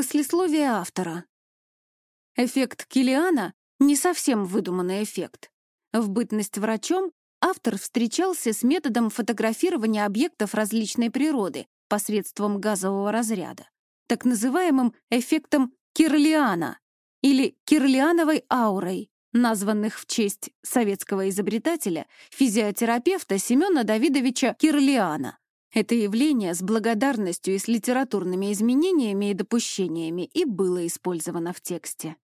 Послесловие автора. Эффект Килиана — не совсем выдуманный эффект. В бытность врачом автор встречался с методом фотографирования объектов различной природы посредством газового разряда, так называемым эффектом Кирлиана или Кирлиановой аурой, названных в честь советского изобретателя, физиотерапевта Семена Давидовича Кирлиана. Это явление с благодарностью и с литературными изменениями и допущениями и было использовано в тексте.